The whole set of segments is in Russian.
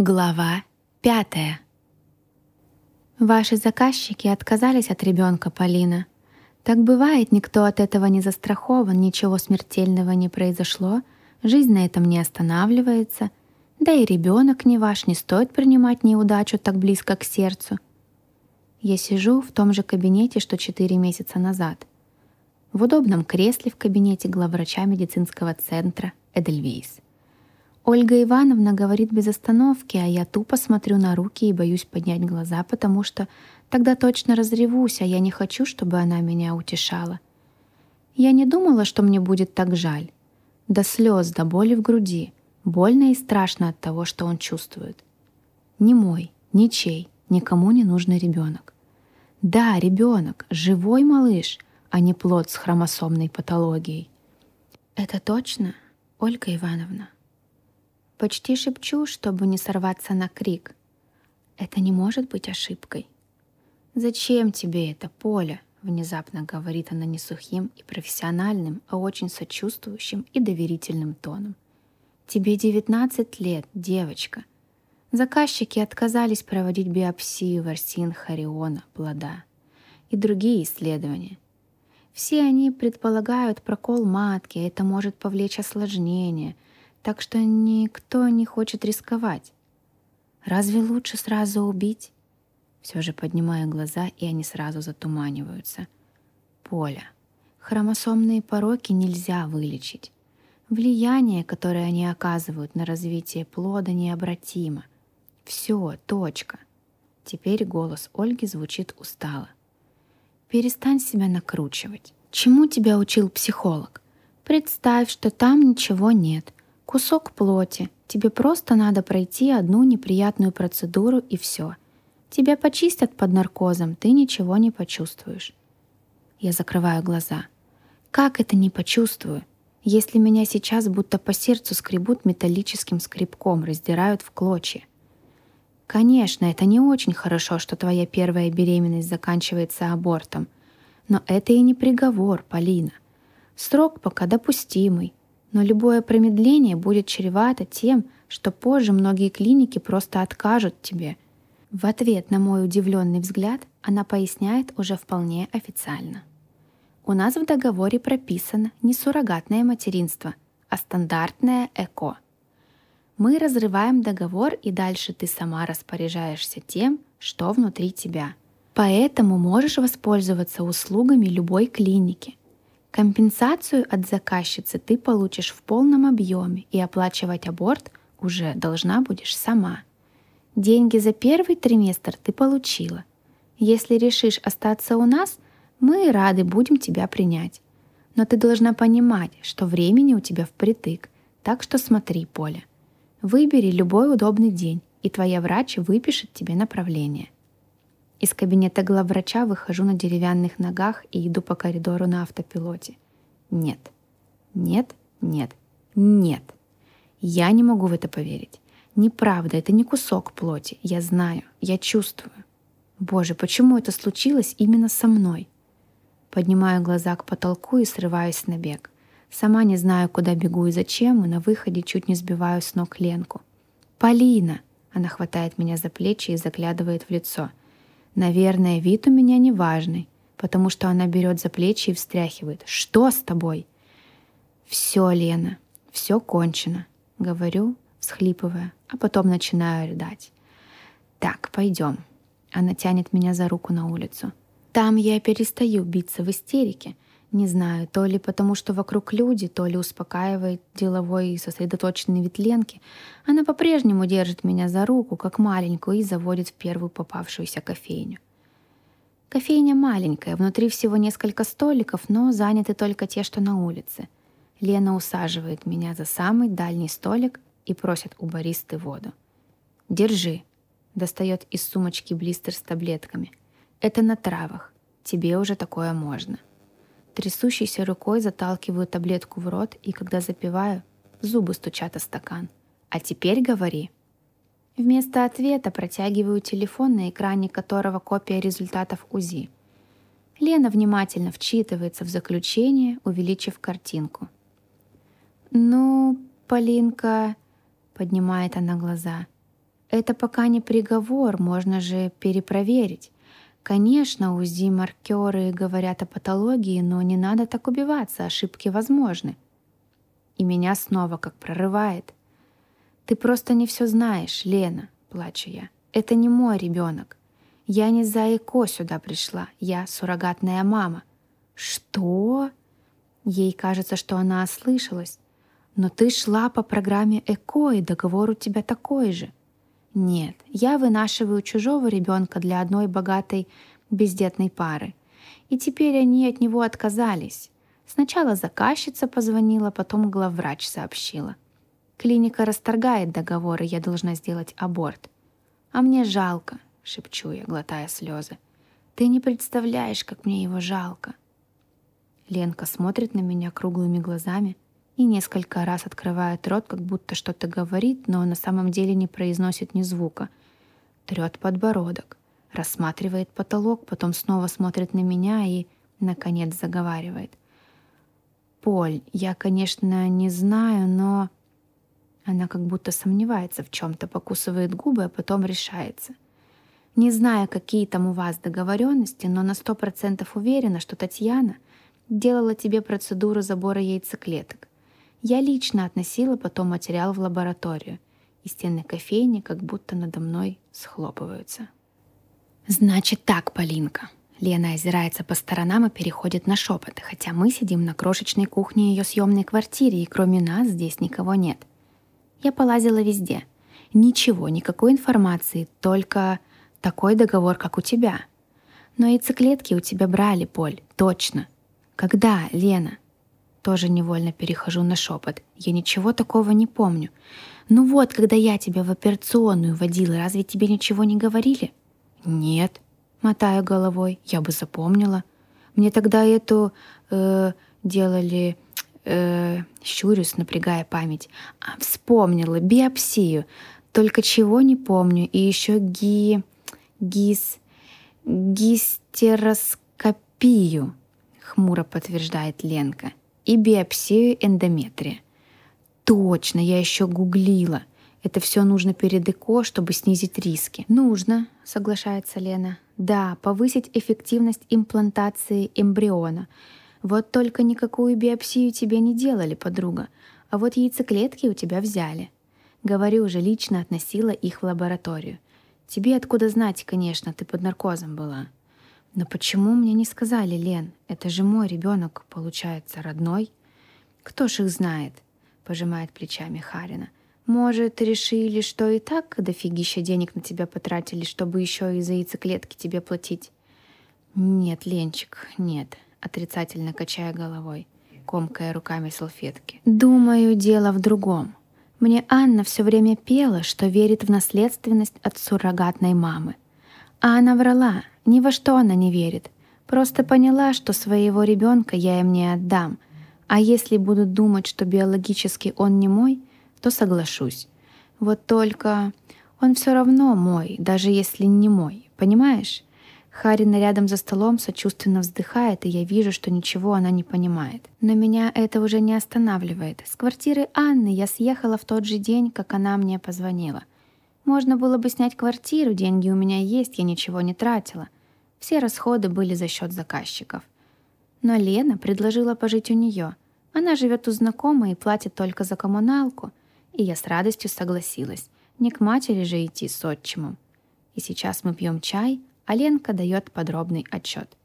Глава пятая. Ваши заказчики отказались от ребенка, Полина. Так бывает, никто от этого не застрахован, ничего смертельного не произошло, жизнь на этом не останавливается, да и ребенок не ваш, не стоит принимать неудачу так близко к сердцу. Я сижу в том же кабинете, что четыре месяца назад. В удобном кресле в кабинете главврача медицинского центра Эдельвейс. Ольга Ивановна говорит без остановки, а я тупо смотрю на руки и боюсь поднять глаза, потому что тогда точно разревусь, а я не хочу, чтобы она меня утешала. Я не думала, что мне будет так жаль. До слез, до боли в груди. Больно и страшно от того, что он чувствует. Не мой, ничей, никому не нужный ребенок. Да, ребенок, живой малыш, а не плод с хромосомной патологией. Это точно, Ольга Ивановна? Почти шепчу, чтобы не сорваться на крик. Это не может быть ошибкой. «Зачем тебе это, Поля?» — внезапно говорит она не сухим и профессиональным, а очень сочувствующим и доверительным тоном. «Тебе 19 лет, девочка. Заказчики отказались проводить биопсию ворсин хориона, плода и другие исследования. Все они предполагают прокол матки, это может повлечь осложнения — так что никто не хочет рисковать. Разве лучше сразу убить? Все же поднимаю глаза, и они сразу затуманиваются. Поля. Хромосомные пороки нельзя вылечить. Влияние, которое они оказывают на развитие плода, необратимо. Все, точка. Теперь голос Ольги звучит устало. Перестань себя накручивать. Чему тебя учил психолог? Представь, что там ничего нет. Кусок плоти. Тебе просто надо пройти одну неприятную процедуру и все. Тебя почистят под наркозом, ты ничего не почувствуешь. Я закрываю глаза. Как это не почувствую, если меня сейчас будто по сердцу скребут металлическим скребком, раздирают в клочья? Конечно, это не очень хорошо, что твоя первая беременность заканчивается абортом. Но это и не приговор, Полина. Срок пока допустимый. Но любое промедление будет чревато тем, что позже многие клиники просто откажут тебе. В ответ на мой удивленный взгляд она поясняет уже вполне официально. У нас в договоре прописано не суррогатное материнство, а стандартное ЭКО. Мы разрываем договор, и дальше ты сама распоряжаешься тем, что внутри тебя. Поэтому можешь воспользоваться услугами любой клиники, Компенсацию от заказчицы ты получишь в полном объеме, и оплачивать аборт уже должна будешь сама. Деньги за первый триместр ты получила. Если решишь остаться у нас, мы рады будем тебя принять. Но ты должна понимать, что времени у тебя впритык, так что смотри, Поля. Выбери любой удобный день, и твоя врач выпишет тебе направление. Из кабинета главврача выхожу на деревянных ногах и иду по коридору на автопилоте. Нет, нет, нет, нет. Я не могу в это поверить. Неправда, это не кусок плоти. Я знаю, я чувствую. Боже, почему это случилось именно со мной? Поднимаю глаза к потолку и срываюсь на бег. Сама не знаю, куда бегу и зачем, и на выходе чуть не сбиваю с ног Ленку. «Полина!» Она хватает меня за плечи и заглядывает в лицо. Наверное, вид у меня неважный, потому что она берет за плечи и встряхивает. «Что с тобой?» «Все, Лена, все кончено», — говорю, всхлипывая, а потом начинаю рыдать. «Так, пойдем». Она тянет меня за руку на улицу. Там я перестаю биться в истерике. Не знаю, то ли потому, что вокруг люди, то ли успокаивает деловой и сосредоточенный вид Ленки. Она по-прежнему держит меня за руку, как маленькую, и заводит в первую попавшуюся кофейню. Кофейня маленькая, внутри всего несколько столиков, но заняты только те, что на улице. Лена усаживает меня за самый дальний столик и просит у баристы воду. «Держи», — достает из сумочки блистер с таблетками. «Это на травах. Тебе уже такое можно». Трясущейся рукой заталкиваю таблетку в рот, и когда запиваю, зубы стучат о стакан. «А теперь говори», Вместо ответа протягиваю телефон, на экране которого копия результатов УЗИ. Лена внимательно вчитывается в заключение, увеличив картинку. «Ну, Полинка...» — поднимает она глаза. Это пока не приговор, можно же перепроверить. Конечно, УЗИ-маркеры говорят о патологии, но не надо так убиваться, ошибки возможны. И меня снова как прорывает. Ты просто не все знаешь, Лена, плачу я. Это не мой ребенок. Я не за ЭКО сюда пришла, я суррогатная мама. Что? Ей кажется, что она ослышалась. Но ты шла по программе ЭКО, и договор у тебя такой же. Нет, я вынашиваю чужого ребенка для одной богатой бездетной пары. И теперь они от него отказались. Сначала заказчица позвонила, потом главврач сообщила. Клиника расторгает договор, и я должна сделать аборт. А мне жалко, шепчу я, глотая слезы. Ты не представляешь, как мне его жалко. Ленка смотрит на меня круглыми глазами — и несколько раз открывает рот, как будто что-то говорит, но на самом деле не произносит ни звука. Трет подбородок, рассматривает потолок, потом снова смотрит на меня и, наконец, заговаривает. «Поль, я, конечно, не знаю, но...» Она как будто сомневается в чем-то, покусывает губы, а потом решается. Не знаю, какие там у вас договоренности, но на сто процентов уверена, что Татьяна делала тебе процедуру забора яйцеклеток. Я лично относила потом материал в лабораторию, и стены кофейни как будто надо мной схлопываются. «Значит так, Полинка». Лена озирается по сторонам и переходит на шепот, хотя мы сидим на крошечной кухне ее съемной квартире, и кроме нас здесь никого нет. Я полазила везде. Ничего, никакой информации, только такой договор, как у тебя. Но яйцеклетки у тебя брали, Поль, точно. Когда, Лена? Тоже невольно перехожу на шепот. Я ничего такого не помню. Ну вот, когда я тебя в операционную водила, разве тебе ничего не говорили? Нет, мотаю головой, я бы запомнила. Мне тогда эту э, делали, э, щурюсь, напрягая память. А, вспомнила, биопсию. Только чего не помню. И еще ги... гис... гистероскопию, хмуро подтверждает Ленка и биопсию эндометрия. Точно, я еще гуглила. Это все нужно перед ЭКО, чтобы снизить риски. Нужно, соглашается Лена. Да, повысить эффективность имплантации эмбриона. Вот только никакую биопсию тебе не делали, подруга. А вот яйцеклетки у тебя взяли. Говорю уже, лично относила их в лабораторию. Тебе откуда знать, конечно, ты под наркозом была. Но почему мне не сказали, Лен? Это же мой ребенок, получается, родной. Кто ж их знает? Пожимает плечами Харина. Может, решили, что и так дофигища денег на тебя потратили, чтобы еще и за яйцеклетки тебе платить? Нет, Ленчик, нет, отрицательно качая головой, комкая руками салфетки. Думаю, дело в другом. Мне Анна все время пела, что верит в наследственность от суррогатной мамы. А она врала, ни во что она не верит. Просто поняла, что своего ребенка я им не отдам. А если будут думать, что биологически он не мой, то соглашусь. Вот только он все равно мой, даже если не мой, понимаешь? Харина рядом за столом сочувственно вздыхает, и я вижу, что ничего она не понимает. Но меня это уже не останавливает. С квартиры Анны я съехала в тот же день, как она мне позвонила. Можно было бы снять квартиру, деньги у меня есть, я ничего не тратила. Все расходы были за счет заказчиков. Но Лена предложила пожить у нее. Она живет у знакомой и платит только за коммуналку. И я с радостью согласилась. Не к матери же идти с отчимом. И сейчас мы пьем чай, а Ленка дает подробный отчет.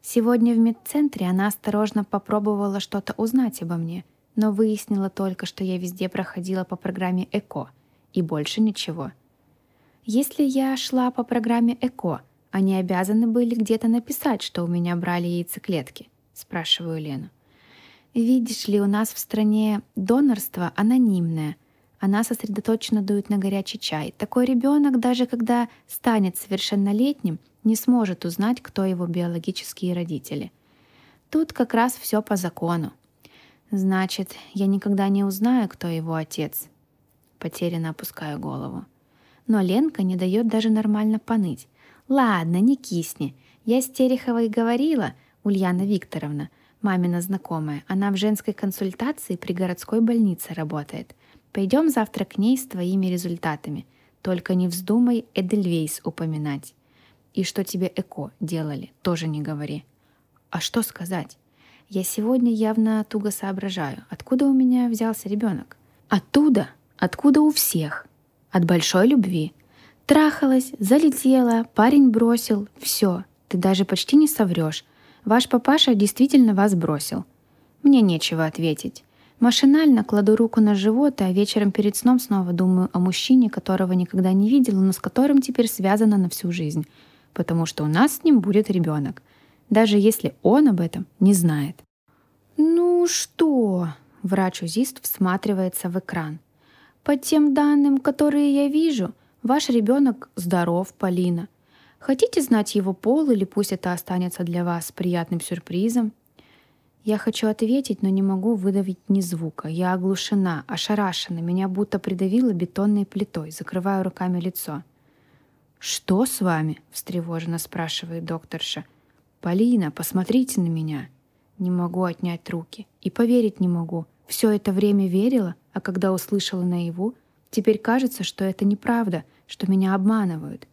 Сегодня в медцентре она осторожно попробовала что-то узнать обо мне, но выяснила только, что я везде проходила по программе ЭКО, и больше ничего. Если я шла по программе ЭКО — они обязаны были где-то написать, что у меня брали яйцеклетки? Спрашиваю Лену. Видишь ли, у нас в стране донорство анонимное. Она сосредоточенно дует на горячий чай. Такой ребенок, даже когда станет совершеннолетним, не сможет узнать, кто его биологические родители. Тут как раз все по закону. Значит, я никогда не узнаю, кто его отец. Потерянно опускаю голову. Но Ленка не дает даже нормально поныть. «Ладно, не кисни. Я с Тереховой говорила, Ульяна Викторовна, мамина знакомая. Она в женской консультации при городской больнице работает. Пойдем завтра к ней с твоими результатами. Только не вздумай Эдельвейс упоминать. И что тебе ЭКО делали, тоже не говори. А что сказать? Я сегодня явно туго соображаю, откуда у меня взялся ребенок. Оттуда, откуда у всех. От большой любви. Трахалась, залетела, парень бросил, все. Ты даже почти не соврешь. Ваш папаша действительно вас бросил. Мне нечего ответить. Машинально кладу руку на живот, а вечером перед сном снова думаю о мужчине, которого никогда не видела, но с которым теперь связана на всю жизнь. Потому что у нас с ним будет ребенок. Даже если он об этом не знает. «Ну что?» — врач-узист всматривается в экран. «По тем данным, которые я вижу, ваш ребенок здоров, Полина. Хотите знать его пол или пусть это останется для вас приятным сюрпризом?» Я хочу ответить, но не могу выдавить ни звука. Я оглушена, ошарашена, меня будто придавило бетонной плитой, закрываю руками лицо. «Что с вами?» — встревоженно спрашивает докторша. «Полина, посмотрите на меня». Не могу отнять руки. И поверить не могу. Все это время верила, а когда услышала наяву, теперь кажется, что это неправда, что меня обманывают.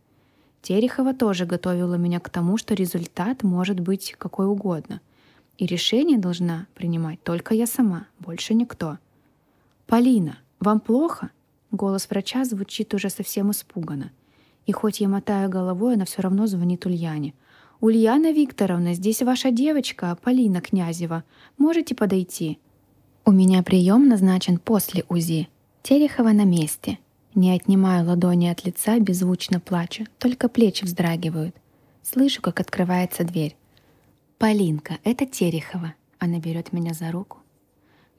Терехова тоже готовила меня к тому, что результат может быть какой угодно — и решение должна принимать только я сама, больше никто. «Полина, вам плохо?» Голос врача звучит уже совсем испуганно. И хоть я мотаю головой, она все равно звонит Ульяне. «Ульяна Викторовна, здесь ваша девочка, Полина Князева. Можете подойти?» «У меня прием назначен после УЗИ. Терехова на месте. Не отнимаю ладони от лица, беззвучно плачу, только плечи вздрагивают. Слышу, как открывается дверь. «Полинка, это Терехова». Она берет меня за руку.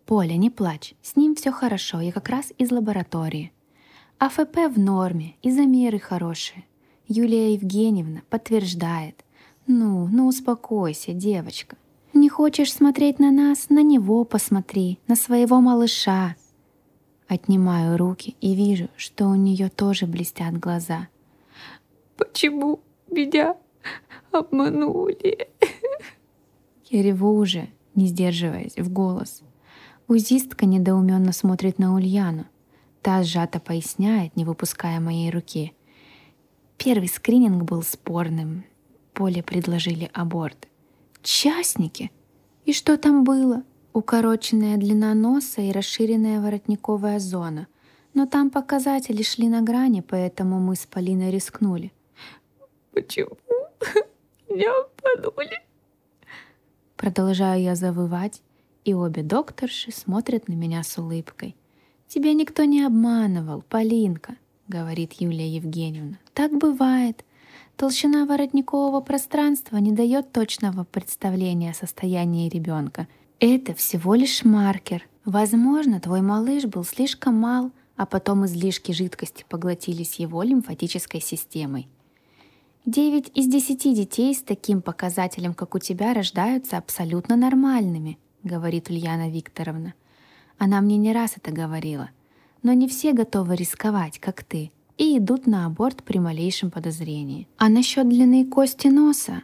«Поля, не плачь, с ним все хорошо, я как раз из лаборатории. АФП в норме, и замеры хорошие. Юлия Евгеньевна подтверждает. Ну, ну успокойся, девочка. Не хочешь смотреть на нас, на него посмотри, на своего малыша». Отнимаю руки и вижу, что у нее тоже блестят глаза. «Почему меня обманули?» Я реву уже, не сдерживаясь, в голос. Узистка недоуменно смотрит на Ульяну. Та сжато поясняет, не выпуская моей руки. Первый скрининг был спорным. Поле предложили аборт. Частники? И что там было? Укороченная длина носа и расширенная воротниковая зона. Но там показатели шли на грани, поэтому мы с Полиной рискнули. Почему меня обманули? Продолжаю я завывать, и обе докторши смотрят на меня с улыбкой. «Тебя никто не обманывал, Полинка», — говорит Юлия Евгеньевна. «Так бывает. Толщина воротникового пространства не дает точного представления о состоянии ребенка. Это всего лишь маркер. Возможно, твой малыш был слишком мал, а потом излишки жидкости поглотились его лимфатической системой. Девять из десяти детей с таким показателем, как у тебя, рождаются абсолютно нормальными, говорит Ульяна Викторовна. Она мне не раз это говорила. Но не все готовы рисковать, как ты, и идут на аборт при малейшем подозрении. А насчет длины кости носа?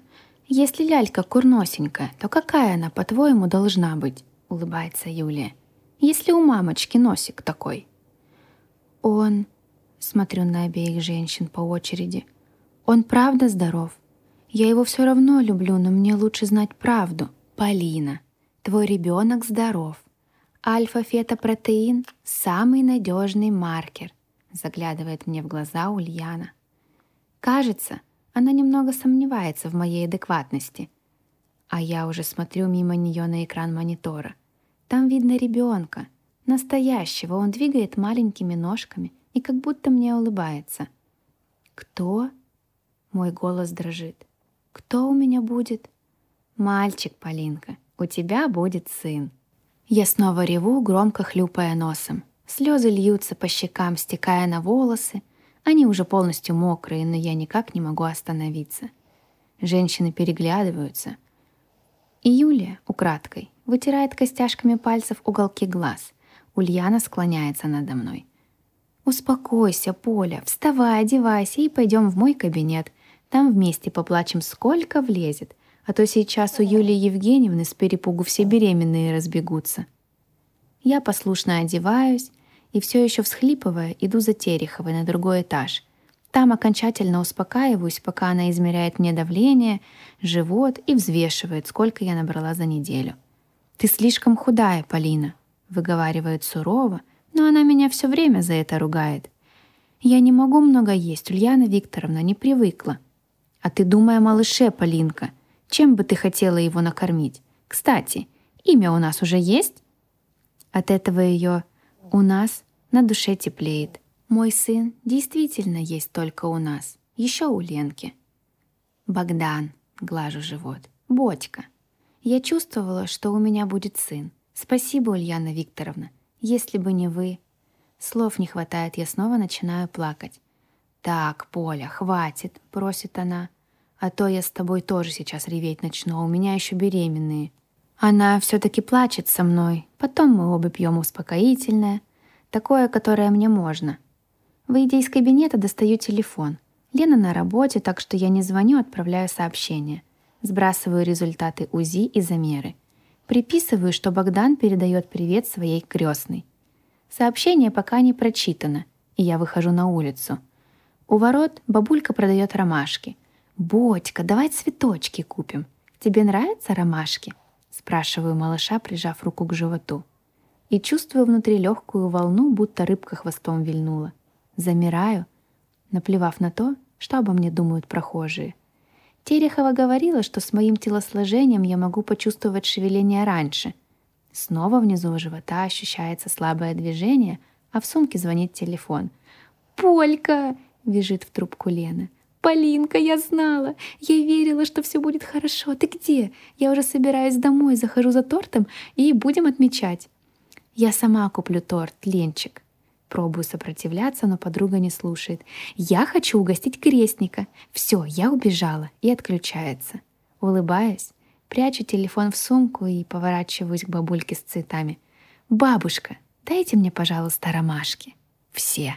Если лялька курносенькая, то какая она, по-твоему, должна быть? Улыбается Юлия. Если у мамочки носик такой. Он... Смотрю на обеих женщин по очереди — он правда здоров? Я его все равно люблю, но мне лучше знать правду. Полина, твой ребенок здоров. Альфа-фетопротеин – самый надежный маркер, заглядывает мне в глаза Ульяна. Кажется, она немного сомневается в моей адекватности. А я уже смотрю мимо нее на экран монитора. Там видно ребенка, настоящего. Он двигает маленькими ножками и как будто мне улыбается. Кто? Мой голос дрожит. «Кто у меня будет?» «Мальчик, Полинка, у тебя будет сын». Я снова реву, громко хлюпая носом. Слезы льются по щекам, стекая на волосы. Они уже полностью мокрые, но я никак не могу остановиться. Женщины переглядываются. И Юлия, украдкой, вытирает костяшками пальцев уголки глаз. Ульяна склоняется надо мной. «Успокойся, Поля, вставай, одевайся и пойдем в мой кабинет. Там вместе поплачем, сколько влезет, а то сейчас у Юлии Евгеньевны с перепугу все беременные разбегутся. Я послушно одеваюсь и все еще всхлипывая, иду за Тереховой на другой этаж. Там окончательно успокаиваюсь, пока она измеряет мне давление, живот и взвешивает, сколько я набрала за неделю. «Ты слишком худая, Полина», — выговаривает сурово, но она меня все время за это ругает. «Я не могу много есть, Ульяна Викторовна, не привыкла». «А ты думай о малыше, Полинка. Чем бы ты хотела его накормить? Кстати, имя у нас уже есть?» От этого ее «у нас» на душе теплеет. Мой сын действительно есть только у нас, еще у Ленки. Богдан, глажу живот. Бодька. Я чувствовала, что у меня будет сын. Спасибо, Ульяна Викторовна. Если бы не вы... Слов не хватает, я снова начинаю плакать. «Так, Поля, хватит», — просит она. «А то я с тобой тоже сейчас реветь начну, а у меня еще беременные». Она все-таки плачет со мной. Потом мы оба пьем успокоительное. Такое, которое мне можно. Выйдя из кабинета, достаю телефон. Лена на работе, так что я не звоню, отправляю сообщение. Сбрасываю результаты УЗИ и замеры. Приписываю, что Богдан передает привет своей крестной. Сообщение пока не прочитано, и я выхожу на улицу. У ворот бабулька продает ромашки. «Бодька, давай цветочки купим. Тебе нравятся ромашки?» Спрашиваю малыша, прижав руку к животу. И чувствую внутри легкую волну, будто рыбка хвостом вильнула. Замираю, наплевав на то, что обо мне думают прохожие. Терехова говорила, что с моим телосложением я могу почувствовать шевеление раньше. Снова внизу живота ощущается слабое движение, а в сумке звонит телефон. «Полька!» — вяжет в трубку Лена. «Полинка, я знала! Я верила, что все будет хорошо. Ты где? Я уже собираюсь домой, захожу за тортом и будем отмечать». «Я сама куплю торт, Ленчик». Пробую сопротивляться, но подруга не слушает. «Я хочу угостить крестника». Все, я убежала и отключается. Улыбаюсь, прячу телефон в сумку и поворачиваюсь к бабульке с цветами. «Бабушка, дайте мне, пожалуйста, ромашки. Все».